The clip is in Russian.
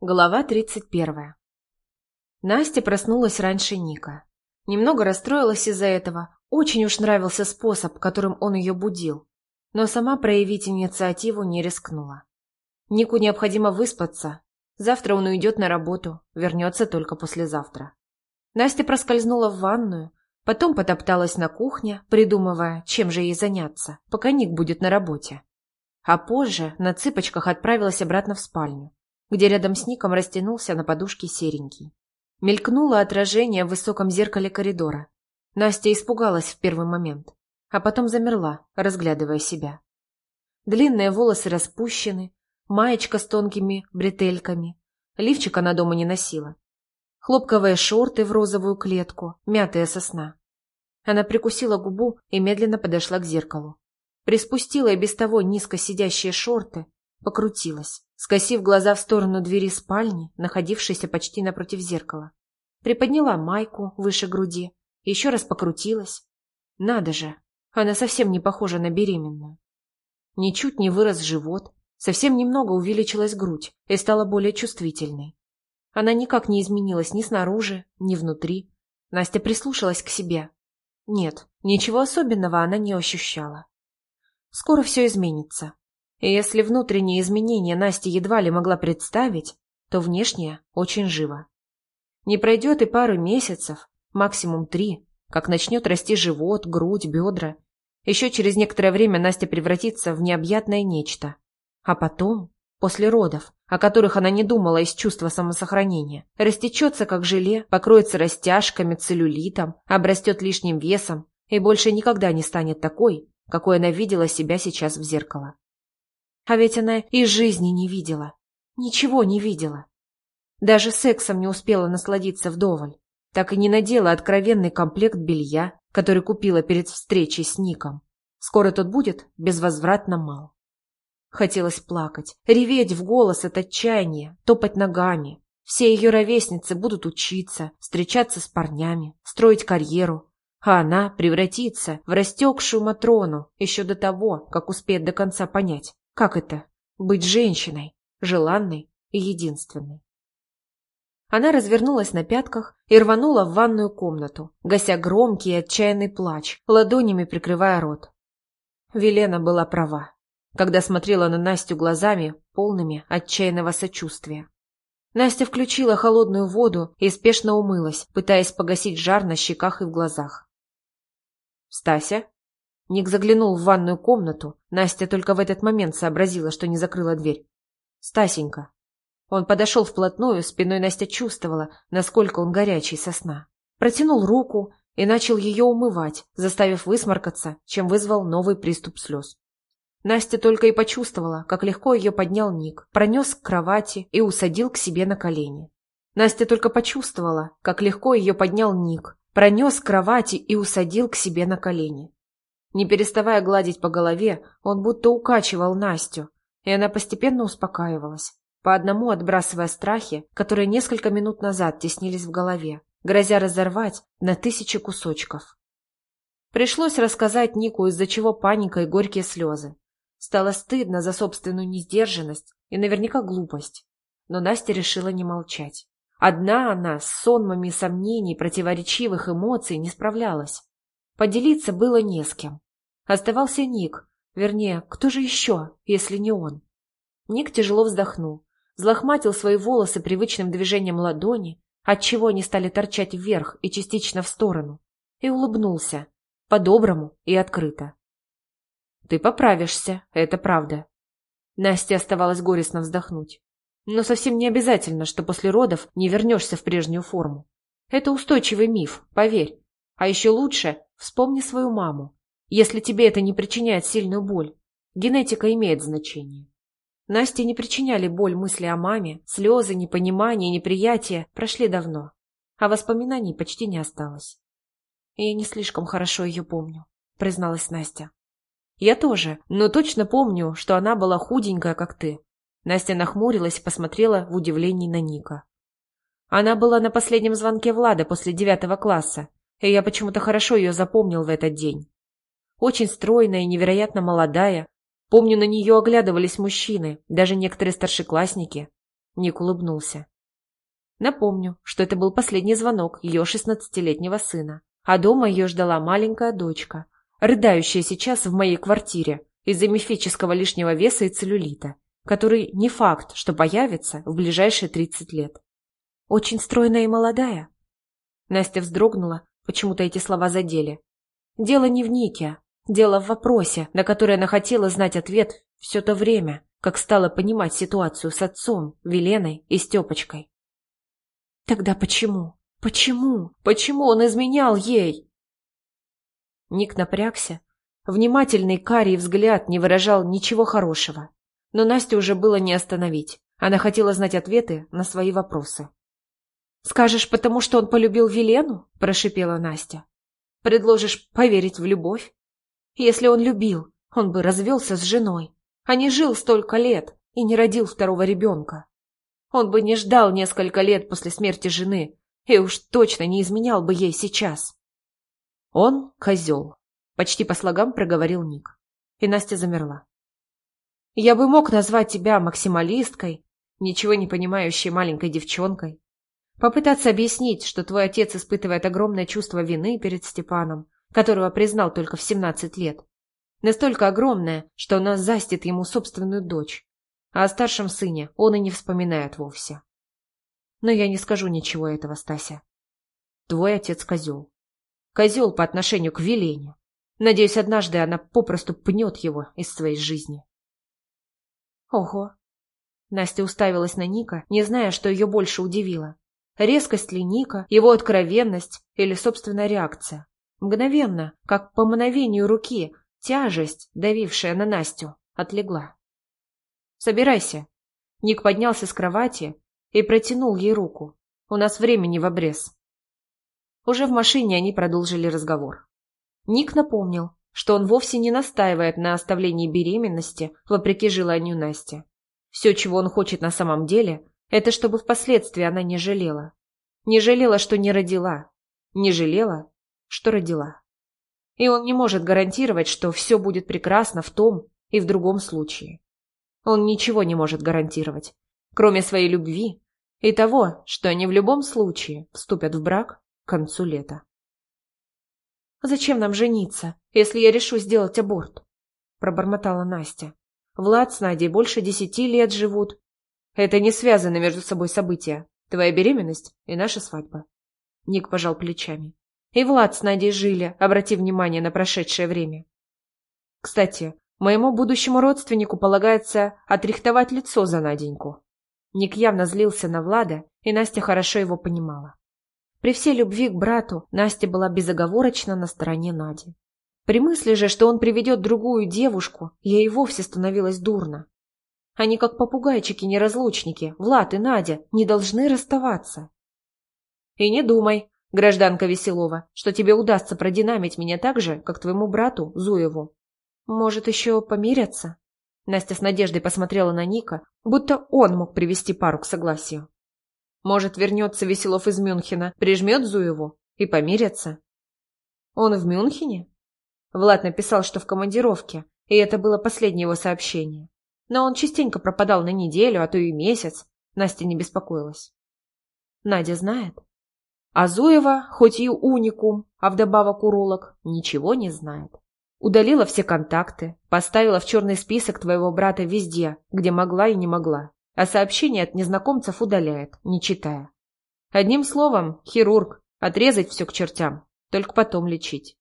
Глава 31. Настя проснулась раньше Ника. Немного расстроилась из-за этого, очень уж нравился способ, которым он ее будил, но сама проявить инициативу не рискнула. Нику необходимо выспаться, завтра он уйдет на работу, вернется только послезавтра. Настя проскользнула в ванную, потом потопталась на кухне, придумывая, чем же ей заняться, пока Ник будет на работе. А позже на цыпочках отправилась обратно в спальню где рядом с Ником растянулся на подушке серенький. Мелькнуло отражение в высоком зеркале коридора. Настя испугалась в первый момент, а потом замерла, разглядывая себя. Длинные волосы распущены, маечка с тонкими бретельками, лифчик она дома не носила. Хлопковые шорты в розовую клетку, мятая сосна. Она прикусила губу и медленно подошла к зеркалу. Приспустила и без того низко сидящие шорты, покрутилась скосив глаза в сторону двери спальни, находившейся почти напротив зеркала. Приподняла майку выше груди, еще раз покрутилась. Надо же, она совсем не похожа на беременную. Ничуть не вырос живот, совсем немного увеличилась грудь и стала более чувствительной. Она никак не изменилась ни снаружи, ни внутри. Настя прислушалась к себе. Нет, ничего особенного она не ощущала. Скоро все изменится. И если внутренние изменения Настя едва ли могла представить, то внешнее очень живо. Не пройдет и пары месяцев, максимум три, как начнет расти живот, грудь, бедра. Еще через некоторое время Настя превратится в необъятное нечто. А потом, после родов, о которых она не думала из чувства самосохранения, растечется как желе, покроется растяжками, целлюлитом, обрастет лишним весом и больше никогда не станет такой, какой она видела себя сейчас в зеркало. А ведь она и жизни не видела. Ничего не видела. Даже сексом не успела насладиться вдоволь. Так и не надела откровенный комплект белья, который купила перед встречей с Ником. Скоро тот будет безвозвратно мал. Хотелось плакать, реветь в голос от отчаяния, топать ногами. Все ее ровесницы будут учиться, встречаться с парнями, строить карьеру, а она превратится в растекшую Матрону еще до того, как успеет до конца понять, как это — быть женщиной, желанной и единственной? Она развернулась на пятках и рванула в ванную комнату, гася громкий и отчаянный плач, ладонями прикрывая рот. Велена была права, когда смотрела на Настю глазами, полными отчаянного сочувствия. Настя включила холодную воду и спешно умылась, пытаясь погасить жар на щеках и в глазах. «Стася?» Ник заглянул в ванную комнату. Настя только в этот момент сообразила, что не закрыла дверь. «Стасенька». Он подошел вплотную, спиной Настя чувствовала, насколько он горячий со сна. Протянул руку и начал ее умывать, заставив высморкаться, чем вызвал новый приступ слез. Настя только и почувствовала, как легко ее поднял Ник, пронес к кровати и усадил к себе на колени. Настя только почувствовала, как легко ее поднял Ник, пронес к кровати и усадил к себе на колени. Не переставая гладить по голове, он будто укачивал Настю, и она постепенно успокаивалась, по одному отбрасывая страхи, которые несколько минут назад теснились в голове, грозя разорвать на тысячи кусочков. Пришлось рассказать Нику, из-за чего паника и горькие слезы. Стало стыдно за собственную несдержанность и наверняка глупость. Но Настя решила не молчать. Одна она с сонмами сомнений, противоречивых эмоций не справлялась. Поделиться было не с кем. Оставался Ник. Вернее, кто же еще, если не он? Ник тяжело вздохнул, взлохматил свои волосы привычным движением ладони, отчего они стали торчать вверх и частично в сторону, и улыбнулся, по-доброму и открыто. «Ты поправишься, это правда». Насте оставалось горестно вздохнуть. Но совсем не обязательно, что после родов не вернешься в прежнюю форму. Это устойчивый миф, поверь. А еще лучше вспомни свою маму. Если тебе это не причиняет сильную боль, генетика имеет значение. Насте не причиняли боль мысли о маме, слезы, непонимание, неприятие прошли давно, а воспоминаний почти не осталось. «Я не слишком хорошо ее помню», — призналась Настя. «Я тоже, но точно помню, что она была худенькая, как ты». Настя нахмурилась и посмотрела в удивлении на Ника. Она была на последнем звонке Влада после девятого класса, и я почему-то хорошо ее запомнил в этот день. Очень стройная и невероятно молодая. Помню, на нее оглядывались мужчины, даже некоторые старшеклассники. Ник улыбнулся. Напомню, что это был последний звонок ее шестнадцатилетнего сына, а дома ее ждала маленькая дочка, рыдающая сейчас в моей квартире из-за мифического лишнего веса и целлюлита, который не факт, что появится в ближайшие тридцать лет. Очень стройная и молодая. Настя вздрогнула, почему-то эти слова задели. Дело не в Нике, дело в вопросе, на который она хотела знать ответ все то время, как стала понимать ситуацию с отцом, Веленой и Степочкой. Тогда почему? Почему? Почему он изменял ей? Ник напрягся. Внимательный карий взгляд не выражал ничего хорошего. Но Настю уже было не остановить. Она хотела знать ответы на свои вопросы. «Скажешь, потому что он полюбил Велену?» – прошипела Настя. «Предложишь поверить в любовь? Если он любил, он бы развелся с женой, а не жил столько лет и не родил второго ребенка. Он бы не ждал несколько лет после смерти жены и уж точно не изменял бы ей сейчас. Он козел, почти по слогам проговорил Ник. И Настя замерла. Я бы мог назвать тебя максималисткой, ничего не понимающей маленькой девчонкой. Попытаться объяснить, что твой отец испытывает огромное чувство вины перед Степаном, которого признал только в 17 лет. Настолько огромное, что оно застит ему собственную дочь. А о старшем сыне он и не вспоминает вовсе. Но я не скажу ничего этого, Стася. Твой отец козел. Козел по отношению к Велене. Надеюсь, однажды она попросту пнет его из своей жизни. Ого. Настя уставилась на Ника, не зная, что ее больше удивило. Резкость ли Ника, его откровенность или собственная реакция. Мгновенно, как по мановению руки, тяжесть, давившая на Настю, отлегла. Собирайся. Ник поднялся с кровати и протянул ей руку. У нас времени в обрез. Уже в машине они продолжили разговор. Ник напомнил, что он вовсе не настаивает на оставлении беременности вопреки желанию Насти. Все, чего он хочет на самом деле, это чтобы впоследствии она не жалела. Не жалела, что не родила. Не жалела, что родила. И он не может гарантировать, что все будет прекрасно в том и в другом случае. Он ничего не может гарантировать, кроме своей любви и того, что они в любом случае вступят в брак к концу лета. «Зачем нам жениться, если я решу сделать аборт?» – пробормотала Настя. «Влад с Надей больше десяти лет живут. Это не связаны между собой события. Твоя беременность и наша свадьба». Ник пожал плечами. «И Влад с Надей жили, обрати внимание на прошедшее время. Кстати, Моему будущему родственнику полагается отрихтовать лицо за Наденьку. Ник явно злился на Влада, и Настя хорошо его понимала. При всей любви к брату Настя была безоговорочно на стороне Нади. При мысли же, что он приведет другую девушку, ей и вовсе становилось дурно. Они как попугайчики-неразлучники, Влад и Надя, не должны расставаться. И не думай, гражданка Веселова, что тебе удастся продинамить меня так же, как твоему брату Зуеву. Может, еще помирятся? Настя с надеждой посмотрела на Ника, будто он мог привести пару к согласию. Может, вернется Веселов из Мюнхена, прижмет Зуеву и помирятся? Он в Мюнхене? Влад написал, что в командировке, и это было последнее его сообщение. Но он частенько пропадал на неделю, а то и месяц. Настя не беспокоилась. Надя знает. А Зуева, хоть и уникум, а вдобавок уролог, ничего не знает. Удалила все контакты, поставила в черный список твоего брата везде, где могла и не могла, а сообщения от незнакомцев удаляет, не читая. Одним словом, хирург, отрезать все к чертям, только потом лечить.